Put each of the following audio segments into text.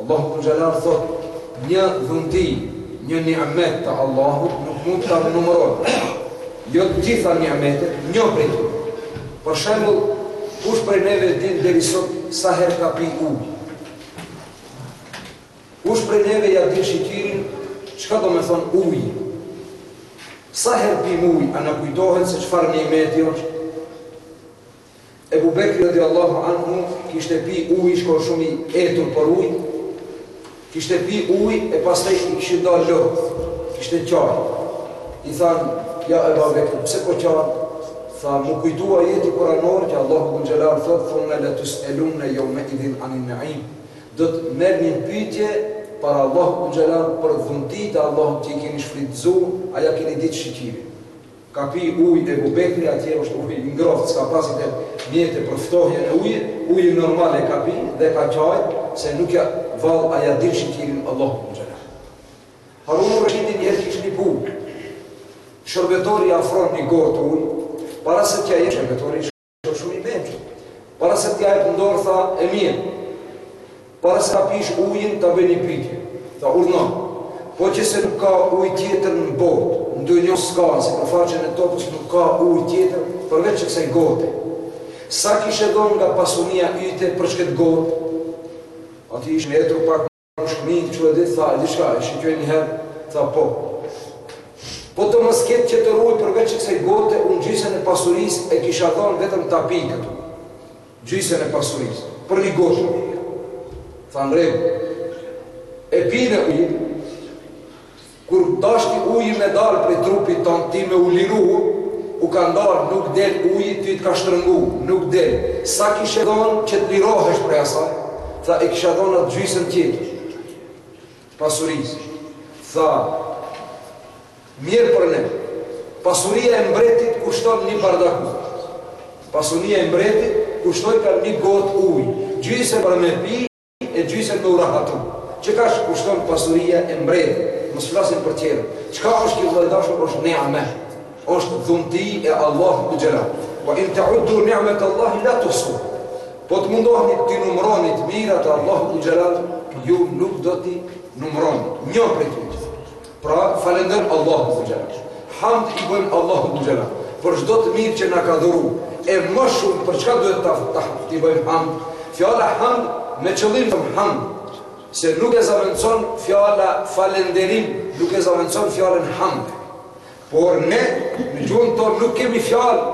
Allahu xhele xhelal thotë, një dhundi, një ni'met të Allahut nuk mund ta numëroni. Jo të gjitha ni'metet, një prej tyre. Për shembull, kush prej neve din deri sot sa herë ka pi ujë? Kush prej neve ja din shyqyrin çka domethonë uji? Sa herë pi ujë, a na kujtohet se çfarë ni'meti është? Ebu Bekri radijallahu anhu kishte pi ujë, ish kon shumë i etur për ujë kishte pi ujë e pastaj i kishin dalë lotët kishte qar i thanë ja Eba Bekri pse po qar tha mu kujtua ajeti kuranor që Allahu xhele xhelal thotë thumme le tus elunne jome idhin anin neim do të merrni n'pyetje para Allahut xhele xhelal për dhuntitë e Allahut që i keni shfrytëzu a ja keni ditë shyqyrin Ka pi ujë Ebu Bekri atje është ujë i ngrohtë s'ka pas as mjete për ftohjen e ujit ujin normal e ka pi dhe ka qajt se nuk ja vallë a ja din shyqyrin Allahut xhele xhelal Harun Reshidi njëherë kish një bukë shërbetori afron një gotë ujë para se t'ja jep shërbetori Shumë shumë i beti. Para se t'ja jep n'dorë, tha, emir. Para se ta pish ujin, ta bëj një pytje. Tha, urdhno. Po që se nuk ka uj tjetër në botë, n'dynja s'ka, sipër faqes së tokës nuk ka uj tjetër, përveç se kësaj gote. Sa kishe dhonë nga pasunia yte për qëtë gotë? Ai ish i etur pak Kush fëmijë kështu e din tha diçka e shiqoi një herë tha po po të mos ketë tjetër ujë përveç se kësaj gote unë gjysën e pasurisë e kisha dhënë vetëm ta pi këtu gjysën e pasurisë për një gotë ujë tha në rregull e pin ujin Kur dashti uji me dalë prej trupit tand ti me u liru u ka ndalë nuk del uji ty të ka shtrëngu nuk del sa kishe dhënë që të lirohesh prej asaj tha e kisha dhënë atë gjysën tjetër pasurisë tha mjerë për ne pasuria e mbretit kushton një bardak uj pasuria e mbretit kushtojka një gotë uji gjysë për me pi e gjysëm me u rahatu qe kaq kushton pasuria e mbretit mos flasim për tjerë çka është kjo vëlla i dashur është ni'met është dhunti e Allahut xhele xhelal we in teuddu ni'metallahi la tuhsuha po të mundohni t'i numroni t'mirat e Allahut xhele xhelal ju nuk do t'i numroni një prej tyre Pra, falënderojmë Allahun xhele xhelal. Hamd i bëjmë Allahut xhele xhelal për çdo të mirë që na ka dhuru. E më shumë për çka duhet ta ta t'i bëjmë hamd? Fjala hamd me qëllim thom hamd se nuk e zavendëson fjala falënderim, nuk e zavendëson fjalën hamd. Por ne në gjuhën tonë nuk kemi fjalë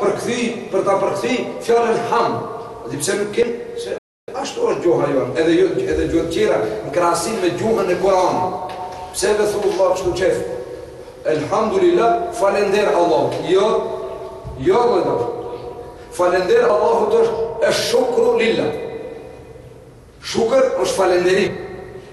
për kthy, për ta përkthy fjalën hamd. A di pse nuk kemi? Ashtu është gjuha jonë, edhe jo edhe gjuhët tjera, në krahasim me gjuhën e Kuranit. Pse Resulullah kështu thotë? Elhamdulilah, falender Allahut. Jo, jo vëllai dashur. Falender Allahut është e shukru lillah. Shukër është falenderim.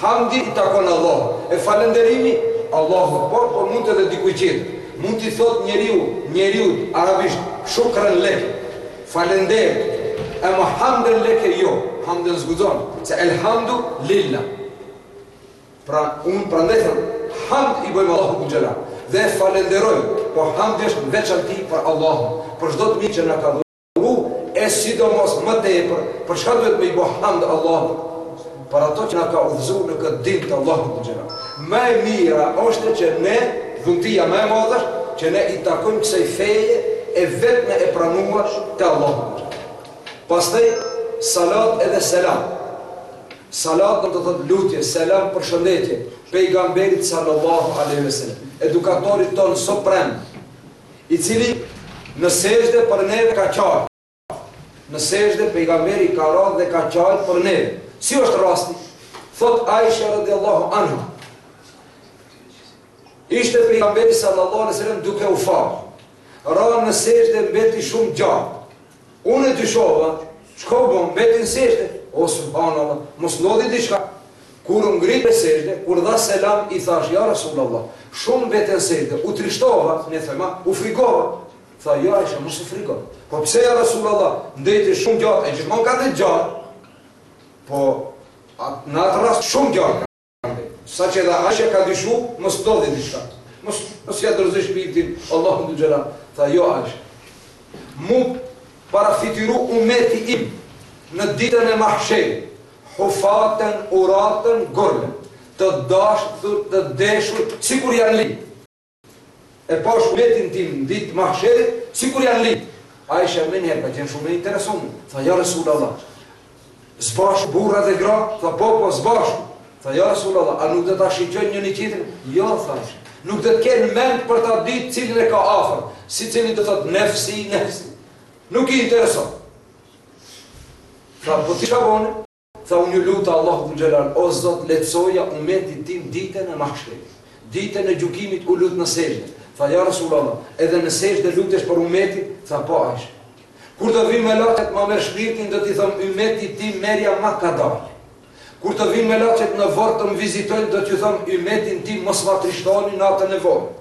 Hamdi i takon Allahut, e falënderimi, Allahut, por, por mund edhe dikujt tjetër. Mund t'i thotë njeriu, njeriut, arabisht, Shukran lek, falënder, ama hamden leke jo, hamden s'guxon, se El hamdu lillah. Pra, unë prandaj them, hamd i bëjmë Allahut xhelal dhe e falënderojmë, por hamdi është në veçanti për Allahun, për çdo të mirë që na ka dhënë. Hu, e sidomos më tepër, për çka duhet me i bo hamd Allahut? Për ato që na ka udhëzu në këtë din të Allahut xhelal. Më e mira është që ne, dhuntia më e madhe është, që ne i takojmë kësaj feje e vetme e pranuar te Allahu xhelal. Pastaj, salat edhe selam. Salat do të thotë lutje, selam përshëndetje, pejgamberit sallallahu aleyhi ve sellem, edukatorit tonë suprem, I cili në sexhde për neve ka qajt. Në sexhde pejgamberi ka ra dhe ka qajt për neve. Si është rasti? Thot Aisha radiallahu anha. Ishte pejgamberi sallallahu alaihi wasallam duke u fal. Ra në sexhde mbeti shumë gjatë. Unë dyshova, çka u bë, mbeti në sexhde, O Subhanallah, mos ndodhi diçka? Kur u ngrit prej sexhde, kur dha selam, i thashë, Ja Rasulallah, shumë mbete në sexhde, u trishtova, me thënë, u frikova. Tha, Jo Aisha, mos u friko. Po pse ja Rasulallah, ndejti shumë gjatë, e gjithmonë ka ndejt gjatë, po në atë rast shumë gjatë. Sa që edhe Aisha ka dyshu, mos ndodhi diçka. Mos mos ja dorëzoj shpirtin Allahut xhelal. Tha jo Aisha. M'u parafytyru umeti im në ditën e mahsherit. Hufaten, uraten, gurlen. Të zbathur, të deshur, sikur janë li. E pash umetin tim në ditë të mahsherit, sikur janë lind. Aisha menjëherë ka qenë shumë e interesume, tha ja Resul Allah, s'bashku burrat e gratë, tha po po s'bashku, tha ja Resul Allah, a nuk do ta shiqojnë njëni tjetrin? Jo, tha Aishe, nuk do të kenë mend për ta ditë cilin e ka afër, secili do thot nefsi, nefsi, nuk i intereson. Tha, po ti çka bone? Tha unë ju luta Allahut xhelal o Zot lehtësoja umetit tim ditën e mahsherit ditën e gjykimit u luta në sexhde tha ja Resulallah edhe në sexhde lutesh për umetin tha po Aishe kur të vijnë melaqet me ma marr shpirtin do t'i thom umetit tim merja ma kadal kur të vijnë melaqet në vorr të më vizitojnë do t'ju thom umetin tim mos ma trishtoni natën e vorrit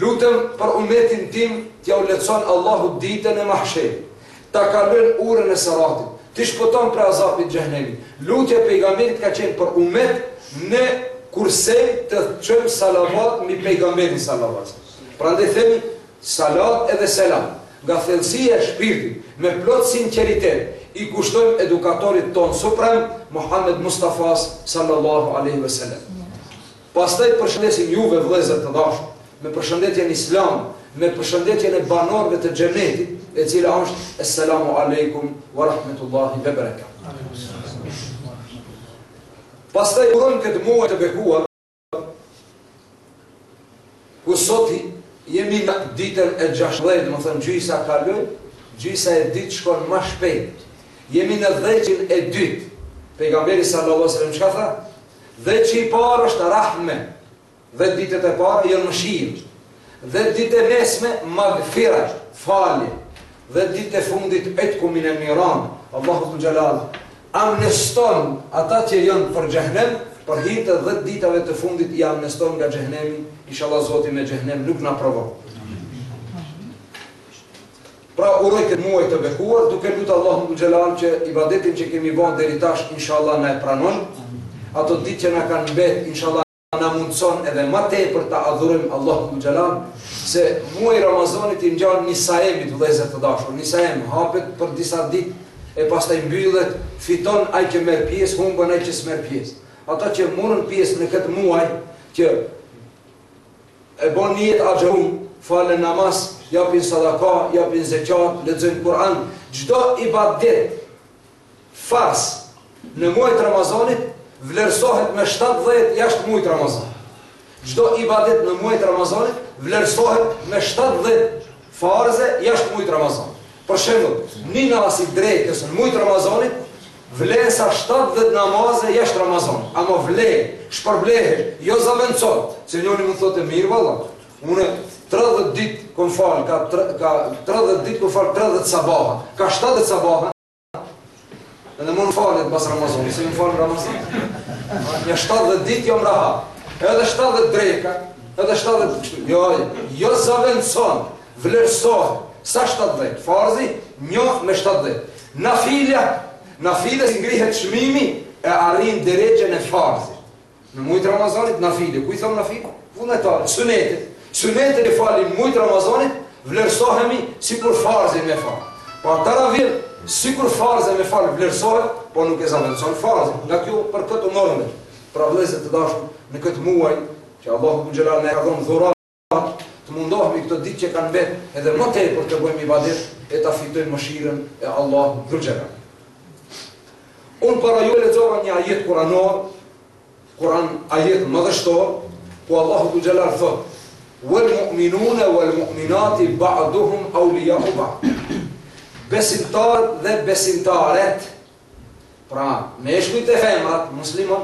Lutem për umetin tim t'ja u lehtëson Allahu ditën e mahsherit ta kalojn uren e sëratit t'i shpëton prej azapit xhehnemit lutja e pejgamberit ka qen për umet ne kursejm të çojm salavat mbi pejgamberin salavat prandaj themi salat edhe selam nga thellësia e shpirtit me plot sinqeritet i kushtojm edukatorit ton suprem Muhammed Mustafas sallallahu alejhi ve sellem. Pastaj përshëndesim juve vëllezër të dashur me përshëndetjen islame, me përshëndetjen e banorëve të Xhenetit, e cila është, Esselamu alejkum wa rahmetullahi wa berekatuh. Pastaj urojmë këtë muaj të bekuar, Ku sot jemi në ditën e gjashtëmbëdhjetë, domethënë gjysa kaloi, gjysa e dytë shkon ma shpejt. Jemi në dheçin e dytë. Pejgamberi sallallahu alejhi ve sellem çka tha? Dheçi i parë është rahme, dhjetë ditët e para janë mëshirë, dhjetë ditët e mesme magfirat, falje, Dhjetë ditët e fundit Itku minen niran, Allahu dhul xhelal amneston ata që janë për xhehenem, për hir të dhjetë ditëve të fundit i amneston nga xhehenemi, inshallah Zoti me xhehenem nuk na provon. Pra uroj këtë muaj të bekuar, duke lutë Allahun dhul xhelal që ibadetin që kemi bën deri tash inshallah na e pranon. Ato ditë që na kanë mbet inshallah na mundëson edhe ma tepër ta adhurojmë Allahun Xhelal se muaji Ramazanit i ngjan një sajemit vëllezër të dashur një sajem hapet për disa ditë e pastaj mbyllet fiton ai që merr pjesë humbën ai që s'merr pjesë ata që morën pjesë në këtë muaj që e bën nijet agjërun falën namaz japin sadaka japin zeqat lexojnë Kur'an çdo ibadet Farz në muajt Ramazanit vlerësohet me shtatëdhjetë jashtë muajt Ramazan. Çdo ibadet në muajt Ramazanit vlerësohet me shtatëdhjetë farze jashtë muajt Ramazan. Për shembull, një namaz i drekës në muajt Ramazanit vlen sa shtatëdhjetë namaze jashtë Ramazan. Ama vlen, shpërblehet, jo zavendson. Se njëri mund të thotë mirë valla, unë 30 ditë kom fal, ka ka 30 ditë kom fal 30 sabaha, ka 70 sabaha, Në në mund falet bas Ramazan, se më falet Ramazan. Një 70 dit jam rahat, edhe 70 dreka, edhe 70 kështu. Jo, jo zavendëson, vlerësohet, sa 70, farzi, një me 70. Nafilja, nafiles i ngrihet çmimi, e arrin derexhen e farzit. Në mujtë Ramazanit nafilja, kuj i thomë nafile? Vullnetaret, sunetet. Sunetin e falim në mujtë Ramazanit, vlerësohemi sikur farzin me falë. Po teravi, sikur farze me falë vlerësohet, po nuk e zavendëson farzin. Nga kjo për këtë mërëndër, pra vëllezër të dashur në këtë muaj, që Allahu xhelal na e ka dhonë dhurat, Të mundohemi këto ditë që kanë mbet edhe më tepër të bëjmë ibadet e ta fitojmë mëshirën e Allahut dhul xhelal. Unë para ju lexova një ajet kuranor, Kur'an ajet madhështor, ku Allahu dhul xhelal thotë: "Wal mu'minuna wal mu'minati ba'duhum awliya'u ba'd." Besimtarët dhe besimtaret Pra, meshkujt e femrat, musliman,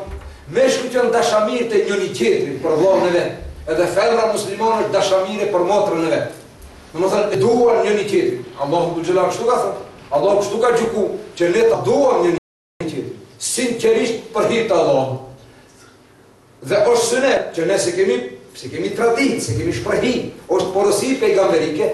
meshkujt janë dashamirë të njëni-tjetrit për vllanë e vet, edhe femra muslimane është dashamire për motrën e vet. Domethënë, e duan njëni-tjetrin. Allahu xhelal, kështu ka thënë. Allahu kështu ka gjyku, që ne ta duam njëni-tjetrin. Sinqerisht për hir të Allahut. Dhe është synet që ne se kemi se kemi traditë, se kemi shprehinë, është porosi pejgamberike,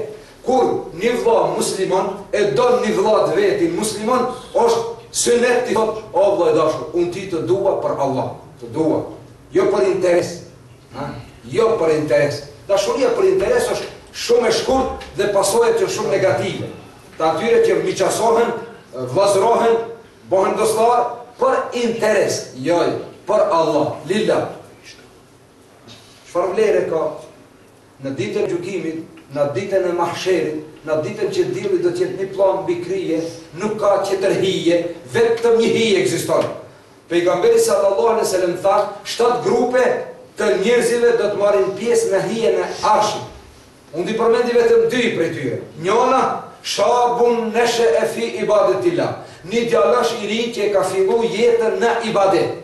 kur një vëlla musliman e don një vëlla të vetin musliman, është synet t'i thotë, o vëlla i dashur, unë ty të dua për Allah, të dua, jo për interes, ha? jo për interes. Dashuria për interes është shumë e shkurt dhe pasojat janë shumë negative. Të atyre që miqasohen, vëllazërohen, Bëhen dostllarë për interes, joj, për Allah, lillah. Çfarë vlere ka në ditën e gjykimit, në ditën e mahsherit, në ditën që dielli do të jetë një pllamë mbi krye, nuk ka tjetër hije, vetëm një hije ekziston. Pejgamberi sallallahu alejhi ve sellem tha, shtatë grupe të njerëzve do të marrin pjesë në hijen e Arshit. Unë do t'i përmendi vetëm dy prej tyre. Njona, Shabun neshe e fi ibadetillah, një djalosh i ri që e ka fillu jetën në ibadet.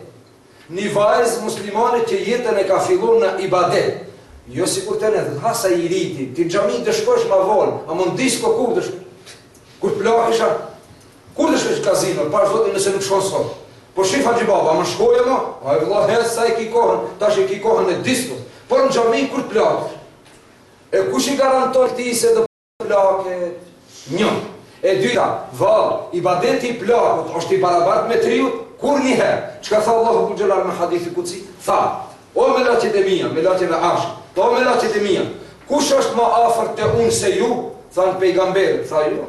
Një vajzë muslimane që jetën e ka fillu në ibadet. Jo sikur te ne, ha sa i ri ti, ti në xhami do shkosh ma vonë, ama në disko kur do shkosh? Kur plakesh a? Kur do shkosh në kazino? Pash zotin nëse nuk shkon sot. Po shife haxhi babën, a shkon më? Ai vëlla, he sa e ki kohën, tash e ki kohën në disko. Po në xhami kur plakesh? E kush të garanton ty se do të plakesh? Një. E dyta, vallë, ibadeti i plakut është i barabartë me t'riut? Kurrnjëherë! Çka tha Allahu dhul xhelal në hadith kudsi? Tha, O melaçet e mia, melaçeve t'Arshit, tha, O melaçet e mia, kush është më afër te unë se ju? Thanë pejgamberët, tha, Jo.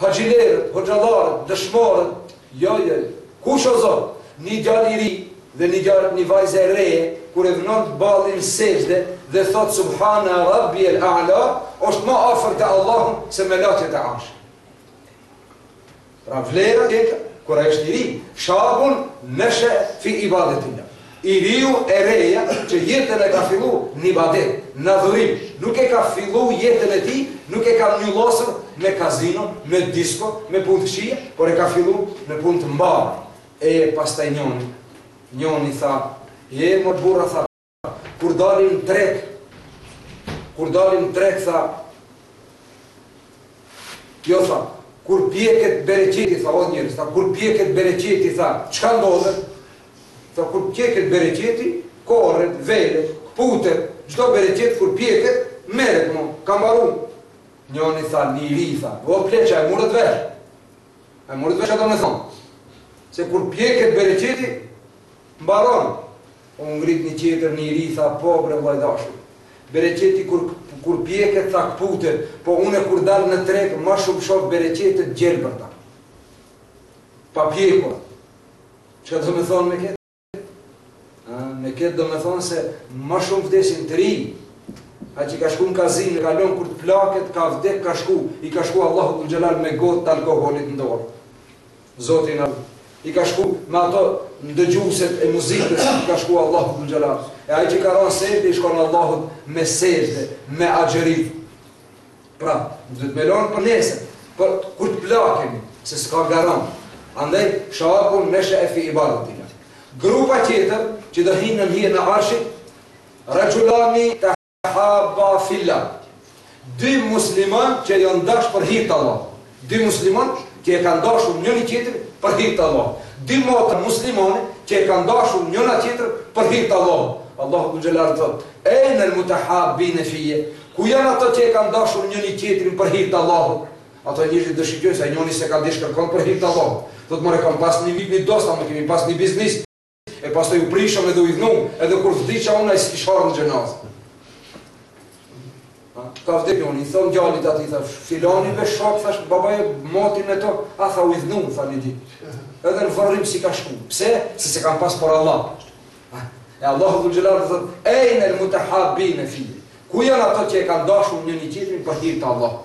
Haxhilerët, hoxhallarët, dëshmorët, jo, jo, jo. Kush o zot? Ni djalë i ri dhe ni djalë, ni vajzë e reje, kur e vnon ballin n'sexhde dhe thotë Subhana Rabbiel A'la, është ma afër te Allahu se melaçet e Arshit. Pra vlera tjetër, kur ai është i ri, shabun neshe fi ibadetillah. I riu e reja që jetën e ka fillu n'ibadet, n'adhurim, nuk e ka fillu jetën e tij, nuk e ka mnjullosur me kazino, me disko, me punë të këqija, por e ka fillu me punë të mbarë. E pastaj njoni, njoni tha, hej mor burra tha, kur dalim n'treg, kur dalim n'treg tha, jo tha, kur pjeket bereqeti tha, o njerëz tha, kur pjeket bereqeti tha, çka ndodhet? Pra kur pjeket bereqeti, korret, vjelet, kputet, çdo bereqet kur pjeket, merret mo, ka mbaru. Njoni tha, i ri, tha, o pleq, a e murët vesh? A e murët vesh çka do me thonë? Se kur pjeket bereqeti, mbaron. U ngrit një tjetër, i ri, tha, po bre vllai dashur. Bereqeti kur, kur pjeket, tha, kputet, po une kur dal në treg, ma shumë shoh bereqete të gjelbërta. Pa pjekura. Çka do me thonë me ketë? Me ketë do me thonë se ma shumë vdesin të ri, ai që ka shku në kazin, në kalon kur të plaket, ka vdek, ka shku, i ka shku Allahut xhelal me gotë të alkoholit në dorë. Zotit Allah, i ka shku me ato ndëgjuset e muzikës, i ka shku Allahut xhelal. E ai që ka ranë n'sexhde, i shkon Allahut me sexhde, me agjerit. Pra, nuk duhet me lanë për nesër, për kur të plakemi, se s'ka garan. Andaj, shabun neshe'e fi ibadetilah. Grupa tjetër, që do hinë n'hijen e arshit, rexhulani tehabba filah. Dy musliman që janë dashë për hir të Allahut. Dy muslimanë që e kanë dashur njëri tjetrin për hir të Allahut. Dy motra muslimane që e kanë dashur njëra tjetrën për hir të Allahut. Allahu Dhul Xhelali thotë, Ejne l-mutahabbine fiyye, Ku janë ato që e kanë dashur njëri tjetrin për hir të Allahut? Ata njerëzit do shikojnë se a njëri s'e ka dashë kërkënd për hir të Allahut. Thotë, More kam pas një vit, një dost, apo kemi pas një biznis. E pastaj u prishëm edhe u idhnumë, edhe kur vdiqa unë ai s'ki ardhë në xhenaze. Ka vdikë unë, i thonë gjallit ati, tha, filani be shokë, thash, babaj e motin e to, a tha u idhnumë, tha një ditë. Edhe në vorrim s'i ka shku, pse? Se s'e kam pas për Allah. E Allahu Dhul Xhelal thotë, ejne l-mutehabbine fije, ku janë ato që e kanë dashur njoni tjetrin për hir të Allahut.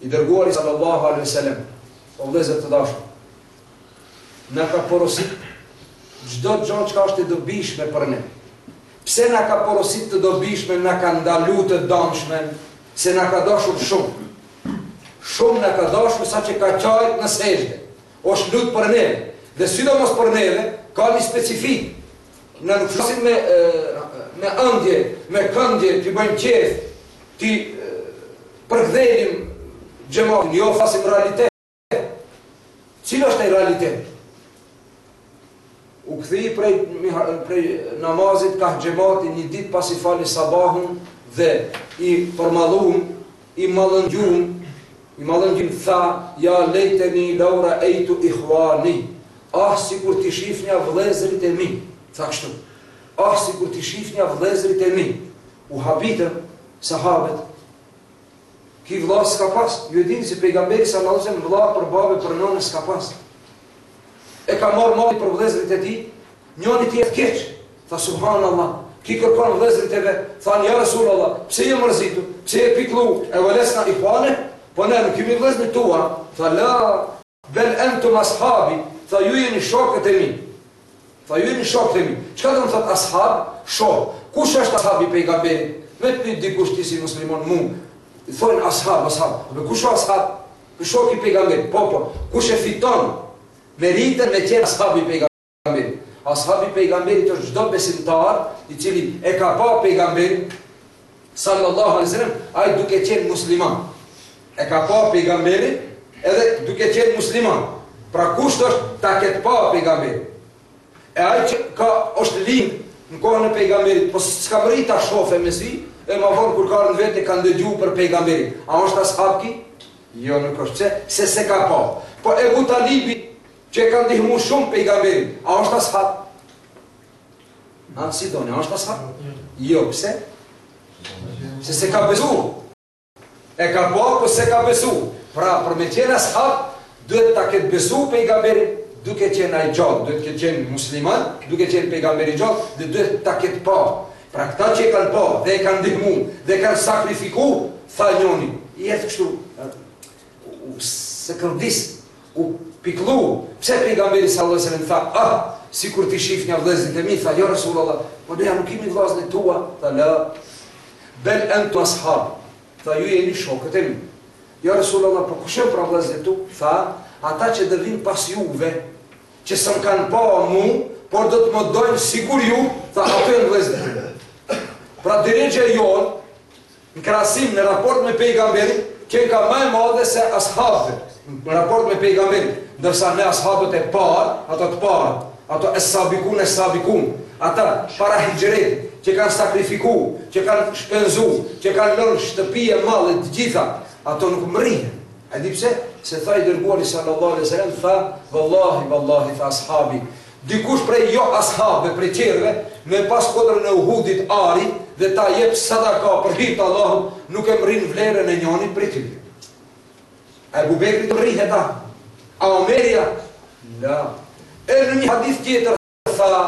I Dërguari sallallahu alejhi ve selem, O vëllezër të dashur, na ka porosit çdo gjo çka është e dobishme për ne. Pse na ka porosit të dobishme, na ka ndalu të damshme, se na ka dashur shumë. Shumë na ka dashur sa që ka qajt në sexhde. Është lut për neve. Dhe sidomos për neve ka një specifik Na nuk flasim me me ëndje, me këndje, t'i bëjmë qejf, t'i përgëdhelim xhematin, jo flasim realitet. Cili është ai realitet? U kthy prej prej namazit kah xhemati një ditë pasi fali sabahun dhe i përmallum I mallëngjum, i mallëngjum tha, ja lejteni lau raeitu ihwani, ah sikur t'i shifnja vëllezërit e mi, tha kështu, ah sikur t'i shifnja vëllezërit e mi, u habitën sahabet, Ky vëlla s'ka pas, ju e dini se pejgamberi sallallahu alejhi ve sellem vëlla për babë për nënë s'ka pas. E ka marrë malli për vëllezërit e tij, njënit i erdh keq, tha subhanallah, ky kërkon vëllezërit e vet, tha ja Resulullah, pse je mërzitu, pse je pikëllu, e ve lesna ihvane, po ne nuk jemi vëllezërit tua, tha la bel entum ashabi, tha ju jeni shokët e mi. Tha ju jeni shokët e mi. Çka do të thotë ashab? Shok. Kush është ashab i pejgamberit? Me të pyt dikush ti si musliman, mu. I thonë ashab, ashab. E po kush është ashab? Shok i pejgamberit. Po, po. Kush e fiton meritën me qenë ashab i pejgamberit? Ashab i pejgamberit është çdo besimtar i cili e ka pa pejgamberin Sallallahu alejhi ve sellem, ai duke qenë musliman, e ka pa Pejgamberin edhe duke qenë musliman. Pra kusht është ta ketë pa Pejgamberin. E ai që është lind në kohën e Pejgamberit, po s'ka mri ta shofe me sy, e ma vonë kur ka rënë vetë e ka ndëgju për Pejgamberin. A është ashab ky? Jo, nuk është pse, se s'e ka pa. Po Ebu Talibi, që e ka ndihmu shumë Pejgamberin, a është ashab? Si thoni, a është ashab? Jo, pse? Se s'e ka besu. E ka pa, por po s'e ka besu. Pra, për me qenë ashab, duhet ta ketë besu pejgamberin, duke qenë ai gjallë, duhet të ketë qenë musliman, duke qenë pejgamberi gjallë, dhe duhet ta ketë pa. Pra, këta që e kanë pa, dhe e kanë ndihmu, dhe kanë sakrifiku, tha njoni, i erdh kështu, U sëkëlldis, u pikëllu, pse pejgamberi sallallahu alejhi ve sellem tha, ah, sikur t'i shifnja vëllezërit e mi, tha, ja Resulallah, po ne nuk jemi vëllezërit e tua, tha, la, bel entum ashabi, tha, ju jeni shokët e mi. Ja Resulallah, po kush janë pra vëllezërit tu? Tha, ata që do vinë pas juve, që s'm kanë pa mu, por do të më dojnë sikur ju, tha, ato janë vëllezërit e mi. Pra derexhja jonë, Në krahasim në raport me pejgamberin, qenka më e madhe se ashabët, në raport me pejgamberin, ndërsa në ashabët e parë, ata të parët, ato es-sabikun es-sabikun, ata para hixhretit, që kanë sakrifiku, që kanë shpenzu, që kanë lënë shtëpi e mall e të gjitha, ato nuk mrihen. A di pse? Se tha i dërguari sallallahu alaihi wasallam, tha, "Wallahi, wallahi, fa ashabi, Dikush prej jo ashabëve prej tjerëve me pas kodrën e Uhudit ari dhe ta jep sadaka për hir të Allahut nuk e mrrin vlerën e njanit prej tyre. Ebu Bekri t'mrrihet, a Omeri? La. E në një hadith tjetër tha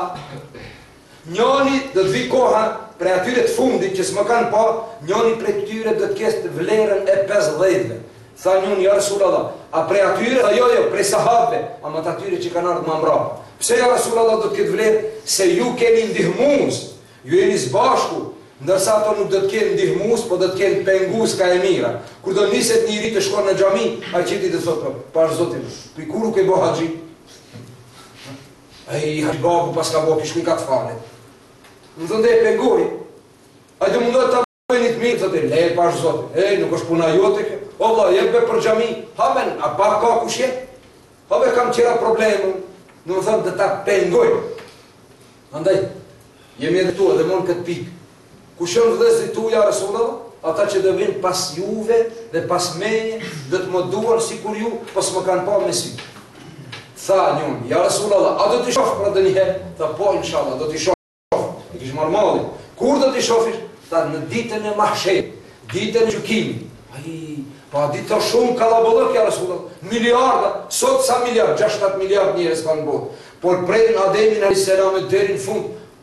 Njoni do të vijë koha prej atyre të fundit që s'më kanë pa, njoni prej tyre do të ketë vlerën e pesëdhjetëve. Tha njoni, ja Resulallah, a prej atyre? Tha, jo, jo, prej sahabëve, ama të atyre që kanë ardhur më mbrapa. Pse ja Resulallah do të ketë vlerë? Se ju keni ndihmues, ju jeni së bashku, ndërsa ato nuk do të kenë ndihmues, po do të kenë pengues ka e mira. Kur do niset njëri të shkon në xhami, ai tjetri do të thotë, Pash Zotin, ti kur u ke bo haxhi? Ai haxhi baba paska bo, kishe ka t'falet. Domethënë do e pengojë. Ai të mundohet ta bëjë një të mirë, thotë le e pash zotin. E, nuk është puna jote kjo. Allah, jep be për xhami. Hamen, a pak ka kush jep? Po be ka me tjera problemu. Domethënë do ta pengoj. Andaj, jemi edhe tu, edhe m'këtë pikë. Kush janë vëllezërit tuj ja Resulallah? Ata që do vijnë pas juve dhe pas meje do të më duan sikur ju, po s'më kanë parë me sy. Tha njëri, ja Resulallah, a do t'i shoh pra ndonjëherë? Tha po, inshallah, do t'i shoh. E kish marrë mallin. Kur do t'i shofish? Tha në ditën e Mahsherit, ditën e gjykimit. Ai, po atë ditë shumë kalabollëk ja Resulallah? Miliarda, sot sa miliard, 6-7 miliard njerëz ka në botë. Por prej Ademit alejhi selam deri në fund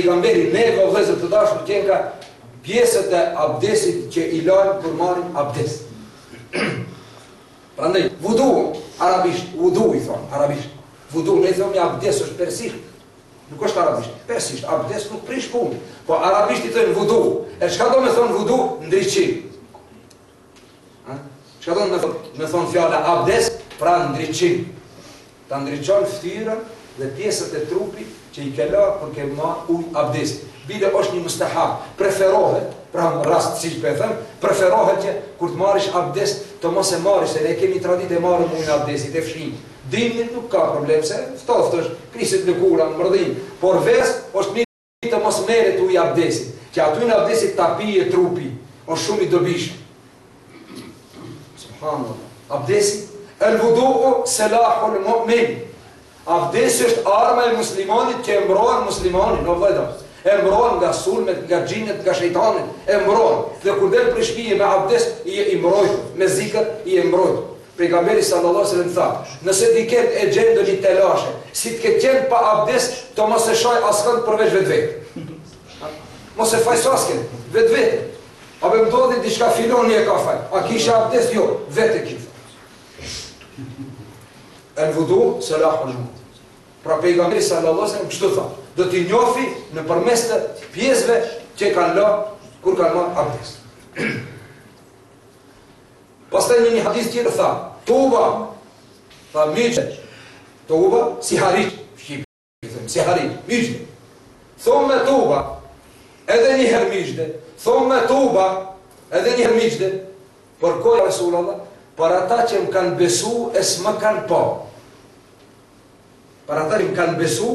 Pejgamberi, neve o vëllezër të dashur qenka pjesët e abdesit që i lajmë kur marrim abdes. Prandaj, vudu, arabisht, vudu i thonë, arabisht. Vudu, ne i thomi abdes është persisht, nuk është arabisht, persisht, abdes nuk prish punë, po arabisht i thonë vudu, e çka do me thonë vudu, ndriçim. Çka do me thonë fjala abdes, pra ndriçim. Ta ndriçon fytyrën dhe pjesët e trupit që i ke la kur ke marrë uj abdes. Bile është një mustahab, preferohet, pra në rast siç po e themi, preferohet që kur të marish abdes të mos e marish, se ne kemi tradit e marrim ujin e abdesit e fshijmë. Dimnit nuk ka problem, se ftoft është, kriset lëkura, mërdhin, por verës është mirë Të mos merret uji i abdesit, që atë ujin e abdesit ta pijë trupi, është shumë i dobishëm. Subhanallah. Abdesi, El wudu'u silahul mu'min. Abdesi është arma e muslimanit që e mbron muslimanin, o vëllezër. E mbron nga sulmet, nga xhinët, nga shejtanët, e mbron. Dhe kur del prej shtëpie me abdes, je i mbrojtur, me zikër je i mbrojtur. Pejgamberi sallallahu alejhi ve sellem tha, Nëse dikend e gjen ndonjë telashe, si të ketë qenë pa abdes, të mos e shajë askënd përveç vetvetes. Mos e fajëso askënd, vetveten. A më ndodhi diçka filani e ka faj. A kisha abdes jo, vetë e ki. El vudu silahul mu'min. Pra pejgamberi sallallahu alejhi ve sellem çka tha, do t'i njofi nëpërmes të pjesëve që i kanë la kur kanë marrë abdes. Pastaj në një hadis tjetër tha, Tuba! Tha myzhde, Tuba, sihariq, shqip i thonë, sihariq, myzhde. Thumme Tuba, edhe një herë myzhde, thumme Tuba, edhe një herë myzhde. Për kë ja Resulallah, për ata që më kanë besu e s'më kanë pa. Për ata që më kanë besu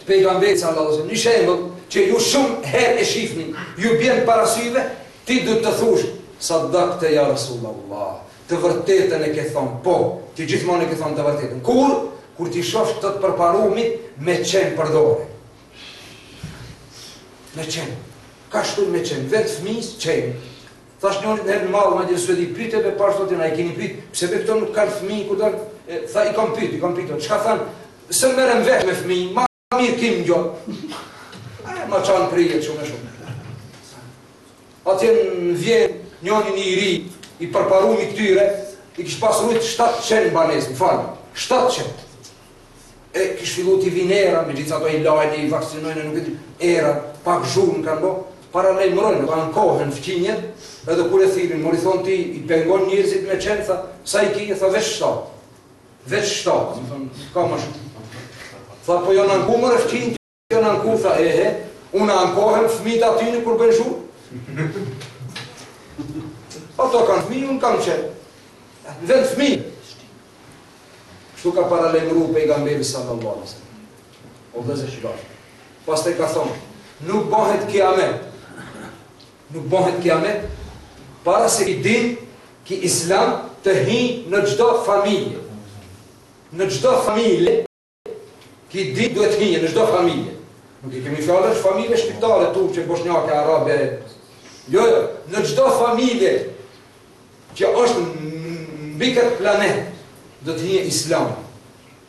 të Pejgamberit sallallahu alaihi wasallam, një shembull që ju shumë herë e shihni, ju bjen para syve, ti duhet të thush Sadaqte ya Rasulullah, të vërtetën e ke thonë, po, ti gjithmonë e ke thonë të vërtetën. Kur kur t'i shohsh të të përparumit me qen për dore. Me qen. Kështu me qen. Vend fëmisë, qen. Thash një një në malë, megjithëse e di, pyte me parë sotin, a i keni pyte, pse bre këto nuk kanë fëmi, ku dërë, tha i kom pyte, i kom pyte, çka thanë, Se merrem vetë me fëmijë, ma mirë ti më gjo. Ai ma çan kryet shumë shumë. Atje në Vjenë njëri një i ri, i përparum i këtyre, i kish pas rujtë shtatë qen në banesë, më fal, shtatë qen. E kish fillu t'i vijë era, megjithë ato i lajnë, i vaksinojnë, nuk e di, era, pak zhurmë kanë bo, paralajmërojnë, ankohen fqinjët, edhe kur e thirrin, more thonë ti, i pengon njerëzit me qen, tha, sa i ki, tha, veç shtatë. Veç shtatë, me thonë, ka më shumë. Tha, po janë anku more fqinjtë, janë anku, tha, edhe unë ankohem fëmijët e atyne kur bëjnë zhurmë. Ato kanë fëmi, unë kam qen. Në vend fëmi. Kështu ka paralajmëru pejgamberi sallallahu alejhi ve sellem. O vëllezër shqiptarë. Pastaj ka thonë, nuk bëhet kiamet. Nuk bëhet kiamet para se ki din ki islam të hi në çdo familje në çdo familje ki din duhet të hije në çdo familje nuk i kemi fjalë veç familje shqiptare turqe boshnjake arabe jo jo në çdo familje që është mbi këtë planet do të hije islam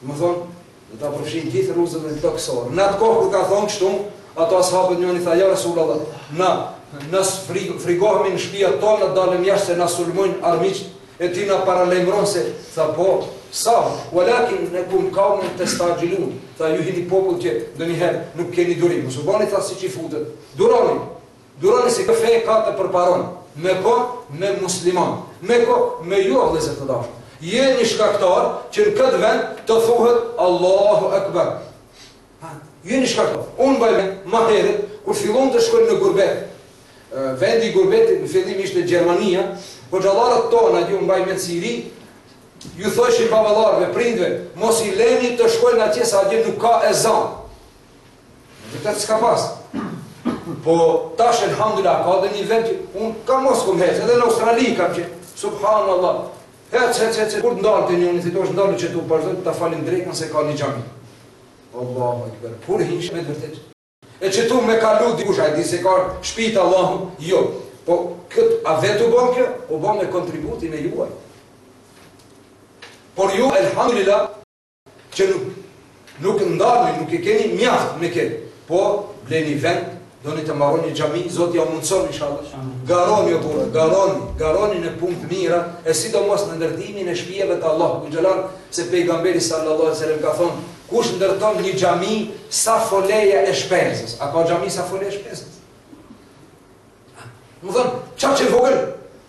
Domethënë, do ta përfshijë gjithë rruzullin tokësor. Në atë kohë kur ka thonë kështu, ato ashabët njëri tha, ja Resulallah, na, na frigohemi në shpijat tona, na dalëm jashtë se na sulmojnë armiqtë, e ti na paralajmëron se, tha po, sa, walakinnekum kaumun testaxhilun, tha ju jini popull që ndonjëherë nuk keni durim, mos u boni tha si çifutët, duroni, Duroni se kjo fe ka të përparon me kohë me musliman me kohë me ju o vëllezër të dashur jeni shkaktar që në këtë vend të thuhet Allahu Ekber jeni shkaktar unë mbaj men ma herët kur fillon të shkojnë në gurbet vendi i gurbetit në fillim ishte Gjermania hoxhallarët tona u në mbaj me siguri ju thoshin babalarve prindve mos i leni të shkojnë atje se atje nuk ka ezan Vërtet s'ka pas. Po tash elhamdulillah s'ka edhe një vend që un ka mos kam hec edhe në Australi kam qen subhanallah. Hec hec hec kur ndal te një unifitosh ndal që tu pas ta falim drekën se ka një xhami. Allahu ekber. Kur hysh me vërtet. Ec e tu me kalu dikush a e di se ka shpi t'Allahut. Jo. Po kët a vetë u bo kjo? U bo me kontributin e juaj. Por ju elhamdulillah Që nuk nuk ndalni, nuk e keni mjaft me këtë. Po bleni vend, doni të maroni xhami, Zoti jua mundson inshallah. Garoni o burra, garoni, garoni në punë të mira, e sidomos në ndërtimin e shtëpive të Allahut xhelal, se pejgamberi sallallahu alaihi wasallam ka thonë, kush ndërton një xhami sa foleja e shpenzës. A ka xhami sa foleja e shpenzës? Me thonë, çka aq e vogël?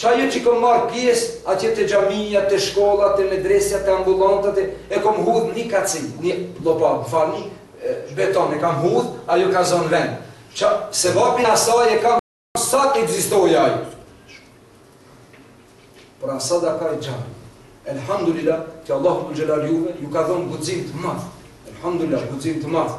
Ça ajo që kom marr pjesë atje te xhamija, te shkolla, te medresja, te ambulanta e kom hudh ni kaci, ni lopatë, më falni, beton e kam hudh, ajo ka zon vend. Ça sevapin asaj e kam sa të ekzistojë ajo. Pra sadaka xharije. Elhamdulillah, që Allahu xhelal juve ju ka dhënë guxim të madh. Elhamdulillah, guxim të madh.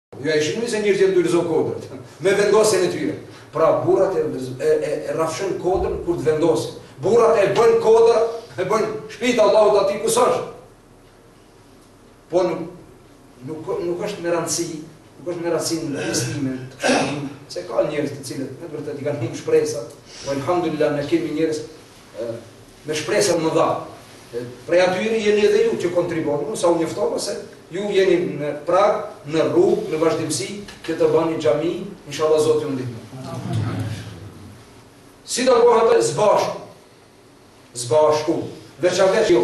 Ju a i shikoni se njerëzit e kanë dorëzo kodrën, me vendosjen e tyre. Pra, burrat e, e, e, e rrafshojnë kodrën kur të vendosin. Burrat e bëjnë kodër, e bëjnë shpi t'Allahut aty ku s'është. Po nuk, nuk, nuk është me rëndësi, nuk është me rëndësi në investimin të kështu, se ka njerëz të cilët, në vërtet i kanë humë shpresat, po elhamdulillah, ne kemi njerëz me shpresa të mëdha. Prej atyre jeni edhe ju që kontriboni, unë sa u njoftova se ju jeni në prag, në rrugë, në vazhdimësi që të bëni xhami, inshallah Zoti ju ndihmon. Si do bëhet zbashku? Zbashku, veçanërisht ju.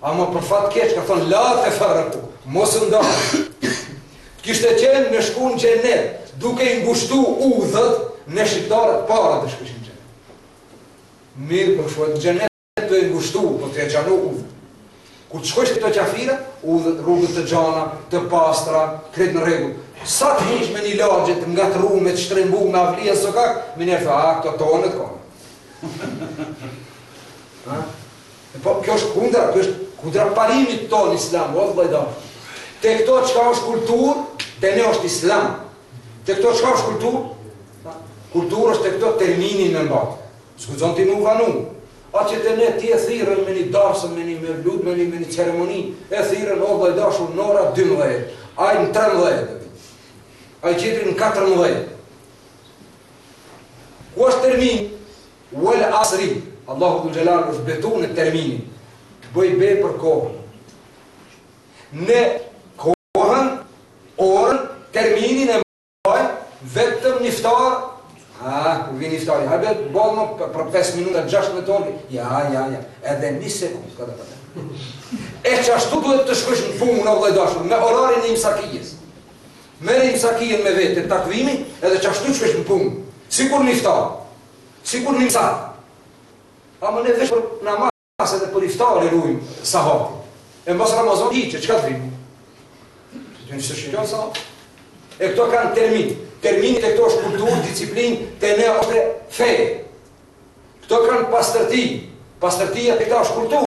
Ama për fat keq ka thënë la teferreku, mos u ndani. Të kishte qenë me shku në xhenet, duke i ngushtu udhët ne shqiptarët të parët shkishim në xhenet. Mirëpo s'po shkohet në xhenet, tu i ngushtu, por po tu i gjanu udhët. Kur të shkojsh te këta qafira, udhët, rrugët të gjana, të pastra, krejt në rregull. Sa të hysh në një lagje ngatërrume, të shtrembu, me avlija sokak, menjëherë thu, a, këto tonët, konë. Po kjo është kundra, kjo është kundra parimit tonë islam, o vëlla i dashur. Te këto çka është kulturë, te ne është islam. Te këto çka është kulturë? Kulturë është te këto terminin me mba. S'guxon ti m'u vonu. A te ne ti e thirën me një darsëm, me një mevlud, me një, me një ceremoni, e thirën o vëlla i dashur në ora 12, ai në 13, ai tjetri në 14. Ku është termini? Wal asri, Allahu dhul xhelal është betu në terminin, të bën be për kohën. Ne kohën, orën, terminin e mbajmë vetëm n'iftar, a, kur vjen iftari, hajde, bëhet për 5 minuta, 6 minuta, ja, ja, ja, edhe një sekundë, ka tepër. E qashtu duhet të shkojsh në punë o vëlla i dashur, me orarin e imsakijes. Merre imsakijen me vete, takvimin, edhe qashtu shkojsh në punë. Sikur n'iftar. Sikur n'imsak, po ne veç për namaz edhe për iftar e rujmë sahatin. E mbas Ramazanit ç', çka të vimë? Të dy njësë shikon sahatin. E këto kanë termin. Termini te këto është kulturë, disiplinë, te ne është fe. Këto kanë pastërti. Pastërtia te këta është kulturë.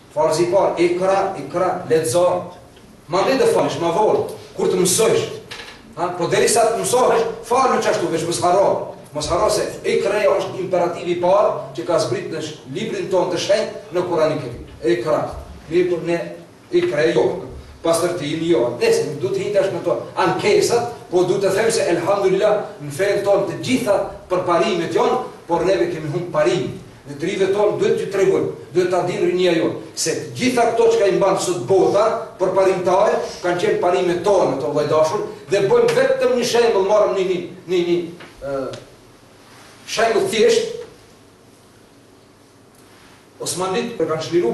Farzi i parë, Iqra, Iqra, lexo. Mandej do falesh më vonë, kur të mësosh. Ha, po derisa të mësohesh, falu qashtu veç mos harro. Mos harro se Iqra është imperativi i parë që ka zbrit në librin tonë të shenjtë në Kur'ani Kerim. Iqra. Mirëpo ne Iqra jo. Pastërti jo. Se s'du të hi tesh në ato ankesat, po du të them se elhamdulillah në fenë tonë të gjitha parimet janë, por neve kemi hup parimet. Ne të rinjve tanë duhet t'u tregojmë, duhet ta dinë rinia jonë, se të gjitha këto çka i mban sot bota përparimtare, kanë qenë parimet tona o vëlla i dashur, dhe bëjmë vetëm një shembull, marrëm një një, një një, ë, shembull thjeshtë, Osmanlit e kanë çliru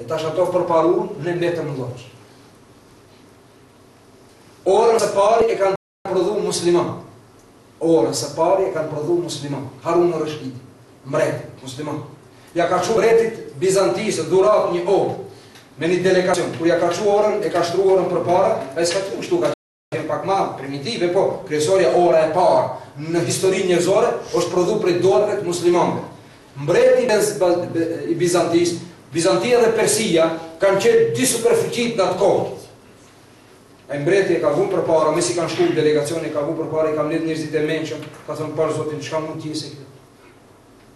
E tash ato përparun ne mbetëm n'lloç. Orën e parë e kanë prodhu muslimanët. Orën e parë e kanë prodhu muslimanët. Harun Rashidi, mbret musliman. Ja ka çu mbretit Bizantisë dhuratë një orë me një delegacion. Kur ja ka çu orën, e ka shtru orën përpara, ai s'ka thënë kështu ka Qenë pak ma primitive po kryesorja ora e parë në historinë njerëzore është prodhu prej dorëve të muslimanëve. Mbreti i Bizantisë, Bizantia dhe Persia kanë qenë dy superfuqitë në atë kohë. Ai mbreti e ka vu përpara, masi kanë shku delegacioni, ka vu përpara, i ka mbledh njerëzit e mençëm, ka thënë pash Zotin, çka mund të jetë kjo?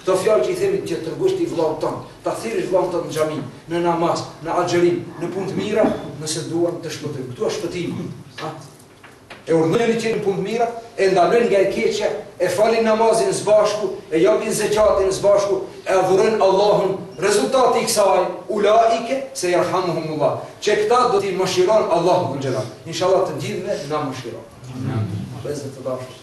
Këto fjalë që i themi që të tregosh ti vëllaut tënd, ta thirrësh vëllaun tënd në xhami, në namaz, në agjërim, në punë të mira, nëse duan të shpëtojnë. Këtu është shpëtimi. Ha? E urdhërojnë njëri tjetrin punë të mira, e ndalojnë nga e keqja, e falin namazin së bashku, e japin zekatin së bashku, e adhurojnë Allahun. Rezultati i kësaj, ulaike se jerhamuhumullah. Që këta do t'i mëshiron Allahu xhele xhelal. Inshallah të gjithëve na mëshiron. Amin. Vëllezër të dashur,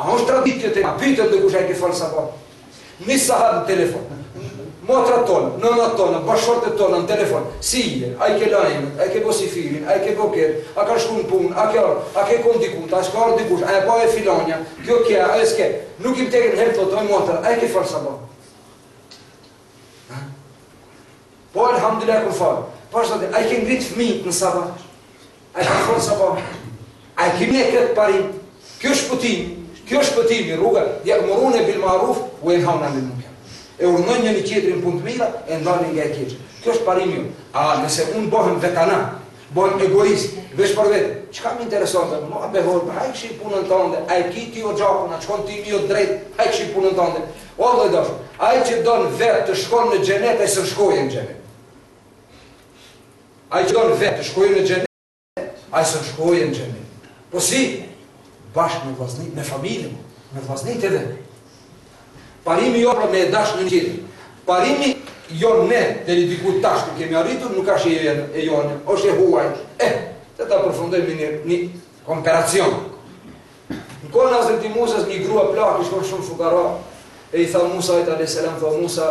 A është traditë kjo te ne? Pytet dikush a e ke falë sabah? Një sahat në telefon. Motrat tonë, nënat tonë, bashkëshortet tonë në telefon. Si je? A i ke lajmet? A i ke bo syfyrin? A i ke bo ketë? A ka shku në punë? A ke ardhë? A ke konë dikun? A s'ka ardhë dikush? A e pae filanen? Kjo kja? A e s'ke? Nuk i pytë një herë të dojë motra. A e ke falë sabah? Po elhamdulillah e kom fal. Po zoti, a i ke ngrit fëmijët në sabah. A e kan fal sabah? A e kemi këtë parim? Kjo është shpëtim. Kjo është shpëtimi, rruga. Jemurune bil maruf ue jenheune anil munker. E urdhnojnë njëni tjetrin punë të mira e ndalin nga e keqë. Kjo është parimi jonë. A nëse unë bëhem vetanak, Bëhem egoist, veç për vete. Çka më intereson tema be hoxh, hajt kshir punën tënde, a e ki ti oxhakun, a shkon timi drejt, hajt kshir punën tënde. O vëlla i dashur, ai që don vet të shkon në xhenet ai s'në shkoje në xhenet. Ai që don vet të shkoje në xhenet, ai s'në shkoje në xhenet. Po si? Bashkë me vllaznit, me familjen, me vllaznit e vet. Parimi jonë pra me e dashtë njëni tjetrin. Parimi jonë, ne deri diku tash ku kemi arritur nuk asht e jone, osht e huaj. Eh, le ta përfundojmë me një një komparacion. Në kohën e Hazreti Musës një grua plakë i shkon shumë fukara, e i tha Musait alejhi selam, tha o Musa,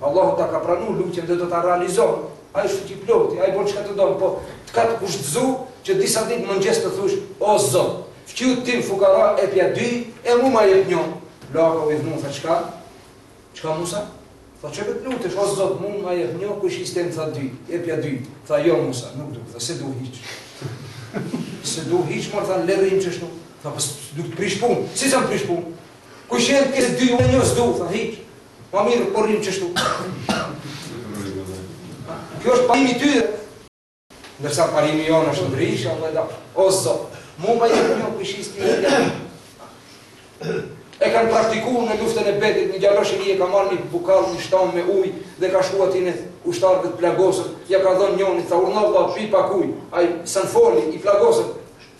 Allahu ta ka pranu lutjen dhe do ta realizon, Ai është fuqiploti, Ai bon çka të don, po të ka të kushtëzu që disa ditë mëngjes të thush, O Zot, fqinjit tim fukara, epja dy e mu ma jep njo. Plaka u idhnu tha çka? Çka Musa? Tha që vetë lutesh, o Zot, mu ma jep njo, kojshisë tem tha dy, epja dy. Tha jo Musa, nuk du, tha s'e du hiq. S'e du hiq, mor tha le rrim qështu. Tha pse, çka të prish pun, si s'ëm prish pun? Kojshia të ketë dy, unë njo s'du, tha hiq. Po mirë, po rrim qështu. Kjo është parimi tyre. Nërsa parimi jonë është ndryshe, Allah e da. O zot, mu ma jep një, kojshisë të një E kanë praktiku në luftën e Bedrit, një djalosh i ri e ka marrë një bokall, një shtamë me ujë, dhe ka shkua te ushtarët e plagosur, ja ka dhënë njoni, tha urno vla, pi pa kuj, ai s'mun foli, i plagosur,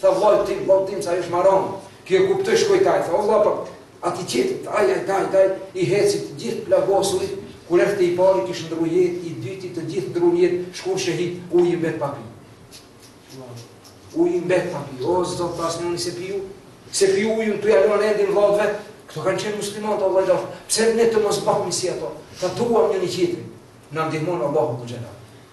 tha vllait, vllait tim, se ai është marron, ky e kuptoi, shkoi te ai, tha, o vla, pa, Atij tjetrit, ai, ai, daj, daj, i heci të gjithë plagosurit, kur erdhi i pari kish ndrru jetë, i dyti të gjithë ndrrun jetë, shkun shehidë, uji mbet pa pi. Uji mbet pa pi, o zot, asnjëri s'e piu, s'e piu ujin tu ja lënë edhe vllaut vet, këto kanë qenë muslimanët Allah i dashtë, pse ne të mos bëhemi si ato, ta duam njëri-tjetrin, na ndihmon Allahu xhel.